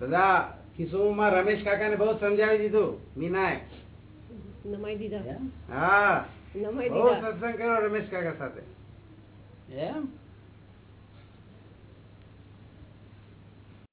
બધા કિશોરમાં રમેશ કાકાને બહુ સમજાવી દીધું મીનાએ નમાઈ દીધા. હા. નમાઈ બહુ દીધા. સત્સંગ કર્યો રમેશ કાકા સાથે. એમ?